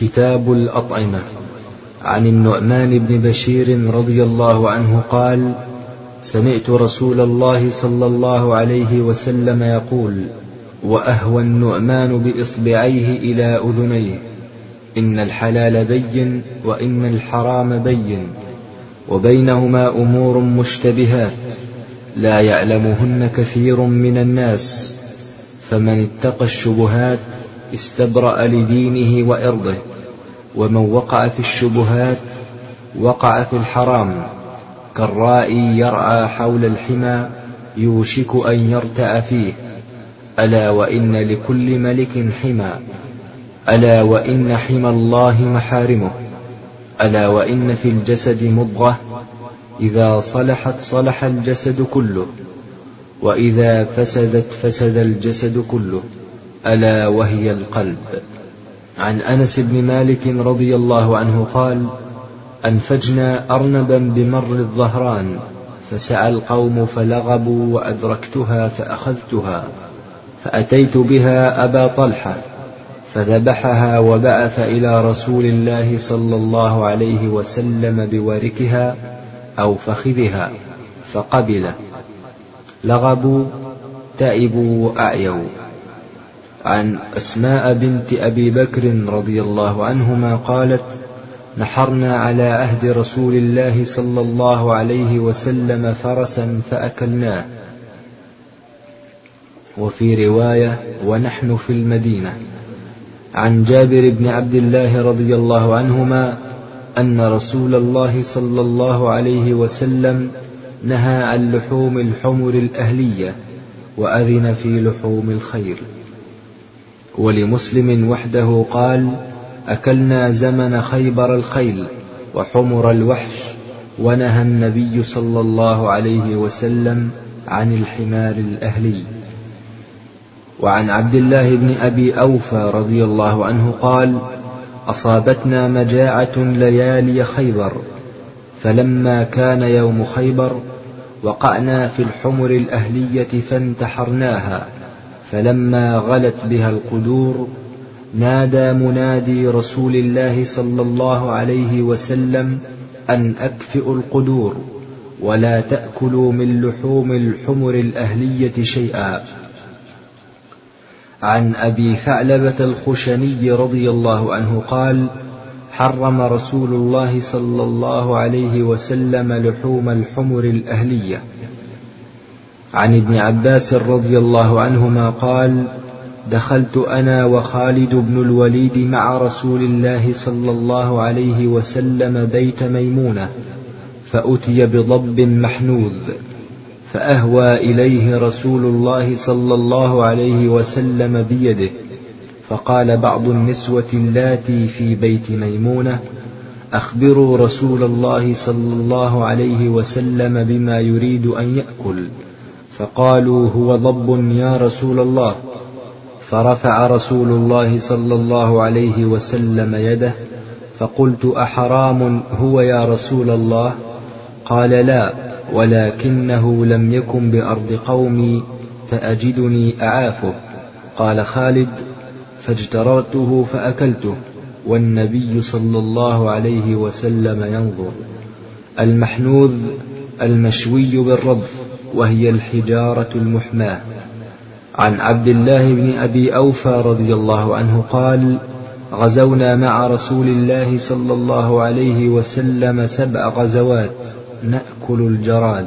كتاب الأطعمة. عن النعمان بن بشير رضي الله عنه قال سمعت رسول الله صلى الله عليه وسلم يقول وأهوى النعمان بإصبعيه إلى أذنيه. إن الحلال بين وإن الحرام بين وبينهما أمور مشتبهات. لا يعلمهن كثير من الناس فمن اتقى الشبهات استبرأ لدينه وإرضه ومن وقع في الشبهات وقع في الحرام كالرائي يرعى حول الحمى يوشك أن يرتأ فيه. ألا وإن لكل ملك حمى ألا وإن حمى الله محارمه ألا وإن في الجسد مضغة إذا صلحت صلح الجسد كله وإذا فسدت فسد الجسد كله. ألا وهي القلب. عن أنس بن مالك رضي الله عنه قال أنفجنا أرنبا بمر الظهران فسعى القوم فلغبوا وأدركتها فأخذتها فأتيت بها أبا طلحة فذبحها وبعث إلى رسول الله صلى الله عليه وسلم بوركها أو فخذها فقبل لغبوا تعبوا وأعيوا عن أسماء بنت أبي بكر رضي الله عنهما قالت نحرنا على عهد رسول الله صلى الله عليه وسلم فرسا فأكلناه. وفي رواية ونحن في المدينة. عن جابر بن عبد الله رضي الله عنهما أن رسول الله صلى الله عليه وسلم نهى عن لحوم الحمر الأهلية وأذن في لحوم الخير. ولمسلم وحده قال أكلنا زمن خيبر الخيل وحمر الوحش ونهى النبي صلى الله عليه وسلم عن الحمار الأهلي. وعن عبد الله بن أبي أوفى رضي الله عنه قال أصابتنا مجاعة ليالي خيبر فلما كان يوم خيبر وقعنا في الحمر الأهلية فانتحرناها. فلما غلت بها القدور نادى منادي رسول الله صلى الله عليه وسلم أن أكفئوا القدور ولا تأكلوا من لحوم الحمر الأهلية شيئا. عن أبي ثعلبة الخشني رضي الله عنه قال حرم رسول الله صلى الله عليه وسلم لحوم الحمر الأهلية. عن ابن عباس رضي الله عنهما قال دخلت أنا وخالد بن الوليد مع رسول الله صلى الله عليه وسلم بيت ميمونة فأتي بضب محنوذ فأهوى إليه رسول الله صلى الله عليه وسلم بيده فقال بعض النسوة اللاتي في بيت ميمونة أخبروا رسول الله صلى الله عليه وسلم بما يريد أن يأكل. فقالوا هو ضب يا رسول الله. فرفع رسول الله صلى الله عليه وسلم يده فقلت أحرام هو يا رسول الله؟ قال لا ولكنه لم يكن بأرض قومي فأجدني أعافه. قال خالد فاجتررته فأكلته والنبي صلى الله عليه وسلم ينظر. المحنوذ المشوي بالرضف وهي الحجارة المحماة. عن عبد الله بن أبي أوفى رضي الله عنه قال غزونا مع رسول الله صلى الله عليه وسلم سبع غزوات نأكل الجراد.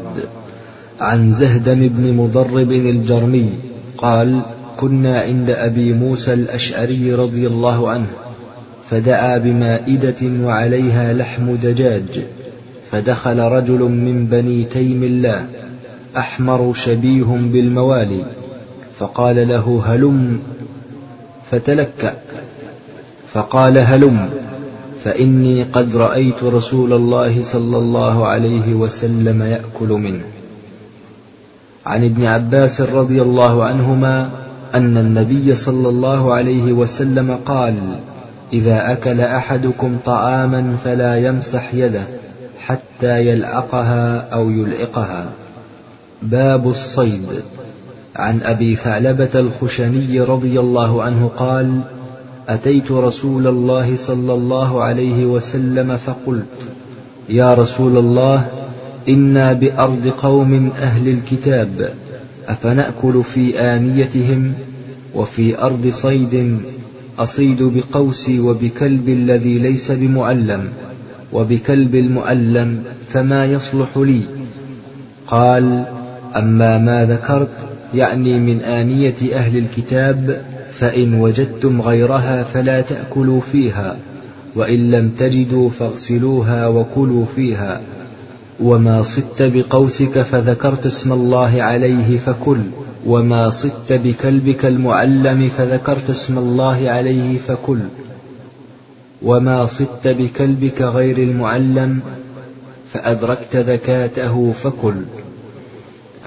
عن زهدم بن مضرب الجرمي قال كنا عند أبي موسى الأشعري رضي الله عنه فدعا بمائدة وعليها لحم دجاج فدخل رجل من بني تيم الله أحمر شبيه بالموالي فقال له هلم فتلكأ فقال هلم فإني قد رأيت رسول الله صلى الله عليه وسلم يأكل منه. عن ابن عباس رضي الله عنهما أن النبي صلى الله عليه وسلم قال إذا أكل أحدكم طعاما فلا يمسح يده حتى يلعقها أو يلعقها باب الصيد. عن أبي ثعلبة الخشني رضي الله عنه قال أتيت رسول الله صلى الله عليه وسلم فقلت يا رسول الله إنا بأرض قوم أهل الكتاب أفنأكل في آنيتهم؟ وفي أرض صيد أصيد بقوسي وبكلب الذي ليس بمعلم وبكلب المؤلم فما يصلح لي؟ قال أما ما ذكرت يعني من آنية أهل الكتاب فإن وجدتم غيرها فلا تأكلوا فيها وإن لم تجدوا فاغسلوها وكلوا فيها وما صدت بقوسك فذكرت اسم الله عليه فكل وما صدت بكلبك المعلم فذكرت اسم الله عليه فكل وما صدت بكلبك غير المعلم فأدركت ذكاته فكل.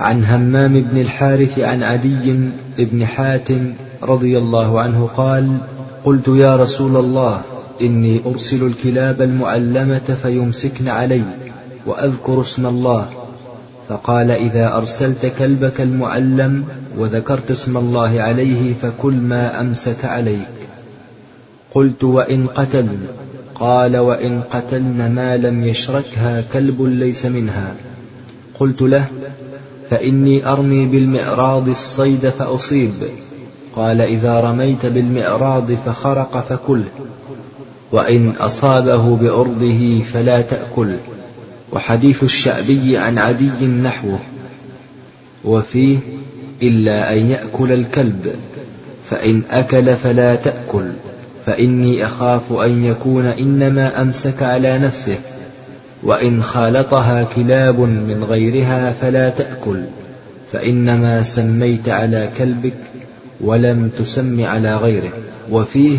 عن همام بن الحارث عن عدي بن حاتم رضي الله عنه قال قلت يا رسول الله إني أرسل الكلاب المعلمة فيمسكن علي وأذكر اسم الله. فقال إذا أرسلت كلبك المعلم وذكرت اسم الله عليه فكل ما أمسك عليك. قلت وإن قتلن قال وإن قتلن ما لم يشركها كلب ليس منها. قلت له فإني أرمي بالمئراض الصيد فأصيب. قال إذا رميت بالمئراض فخرق فكله وإن أصابه بعرضه فلا تأكل. وحديث الشعبي عن عدي نحوه وفيه إلا أن يأكل الكلب فإن أكل فلا تأكل. فإني أخاف أن يكون إنما أمسك على نفسه. وإن خالطها كلاب من غيرها فلا تأكل فإنما سميت على كلبك ولم تسم على غيره. وفيه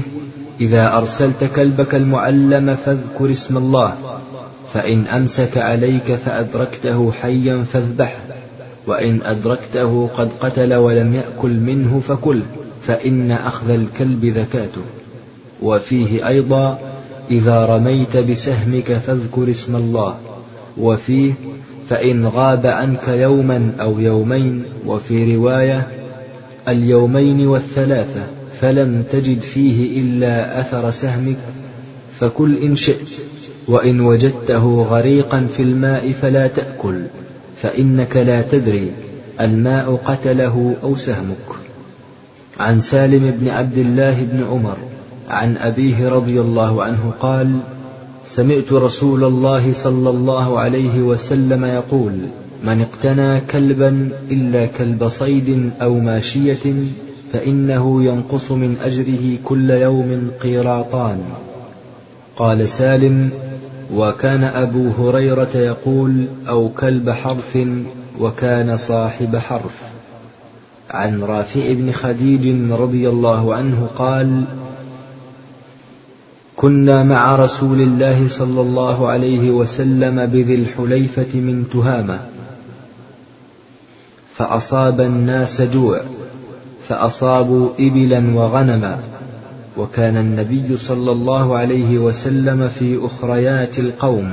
إذا أرسلت كلبك المعلم فاذكر اسم الله فإن أمسك عليك فأدركته حيا فاذبحه وإن أدركته قد قتل ولم يأكل منه فكل فإن أخذ الكلب ذكاته وفيه أيضا إذا رميت بسهمك فاذكر اسم الله وفيه فإن غاب عنك يوما أو يومين وفي رواية اليومين والثلاثة فلم تجد فيه إلا أثر سهمك فكل إن شئت وإن وجدته غريقا في الماء فلا تأكل فإنك لا تدري الماء قتله أو سهمك. عن سالم بن عبد الله بن عمر عن أبيه رضي الله عنه قال سمعت رسول الله صلى الله عليه وسلم يقول من اقتنى كلبا إلا كلب صيد أو ماشية فإنه ينقص من أجره كل يوم قيراطان. قال سالم وكان أبو هريرة يقول أو كلب حرف وكان صاحب حرف عن رافع بن خديج رضي الله عنه قال كنا مع رسول الله صلى الله عليه وسلم بذي الحليفة من تهامة. فأصاب الناس جوع فأصابوا إبلا وغنما. وكان النبي صلى الله عليه وسلم في أخريات القوم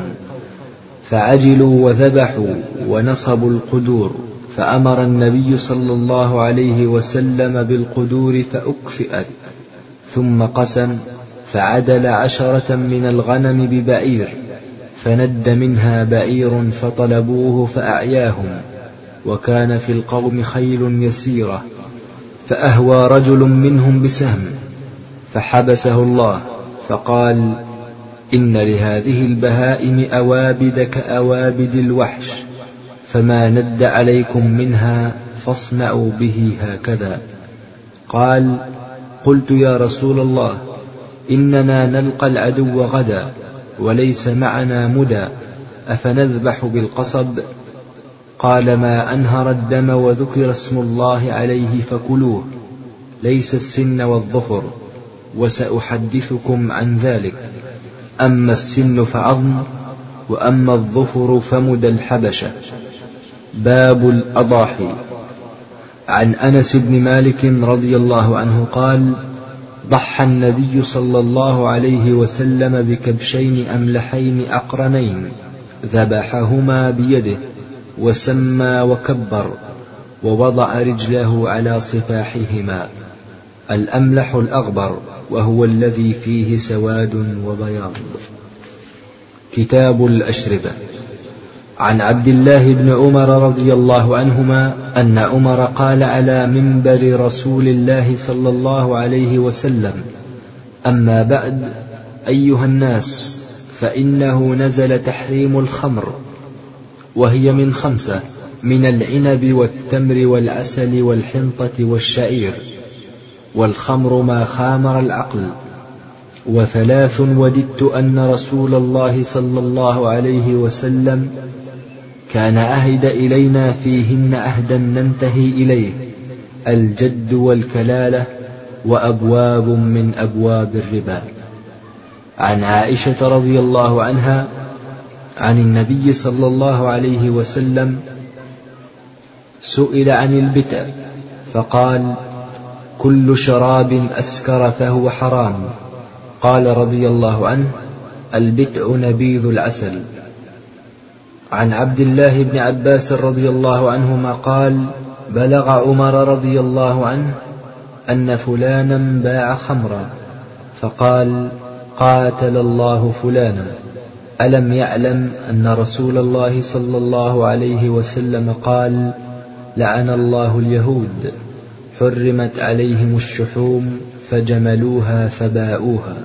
فعجلوا وذبحوا ونصبوا القدور. فأمر النبي صلى الله عليه وسلم بالقدور فأكفئت ثم قسم فعدل عشرة من الغنم ببعير فند منها بعير فطلبوه فأعياهم وكان في القوم خيل يسيرة فأهوى رجل منهم بسهم فحبسه الله فقال إن لهذه البهائم أوابد كأوابد الوحش فما ند عليكم منها فاصنعوا به هكذا. قال قلت يا رسول الله إننا نلقى العدو غدا وليس معنا مدى أفنذبح بالقصب؟ قال ما أنهر الدم وذكر اسم الله عليه فكلوه ليس السن والظفر وسأحدثكم عن ذلك. أما السن فعظم وأما الظفر فمد الحبشة. باب الأضاحي. عن أنس بن مالك رضي الله عنه قال ضحى النبي صلى الله عليه وسلم بكبشين أملحين أقرنين ذبحهما بيده وسمى وكبر ووضع رجله على صفاحهما الأملح الأغبر وهو الذي فيه سواد وبياض. كتاب الأشربة. عن عبد الله بن عمر رضي الله عنهما أن عمر قال على منبر رسول الله صلى الله عليه وسلم أما بعد أيها الناس فإنه نزل تحريم الخمر وهي من خمسة من العنب والتمر والعسل والحنطة والشعير والخمر ما خامر العقل وثلاث وددت أن رسول الله صلى الله عليه وسلم كان عهد إلينا فيهن عهدا ننتهي إليه الجد والكلالة وأبواب من أبواب الربا عن عائشة رضي الله عنها عن النبي صلى الله عليه وسلم سئل عن البتع فقال كل شراب أسكر فهو حرام. قال رضي الله عنه البتع نبيذ العسل. عن عبد الله بن عباس رضي الله عنهما قال بلغ عمر رضي الله عنه أن فلانا باع خمرا فقال قاتل الله فلانا. ألم يعلم أن رسول الله صلى الله عليه وسلم قال لعن الله اليهود حرمت عليهم الشحوم فجملوها فباؤوها.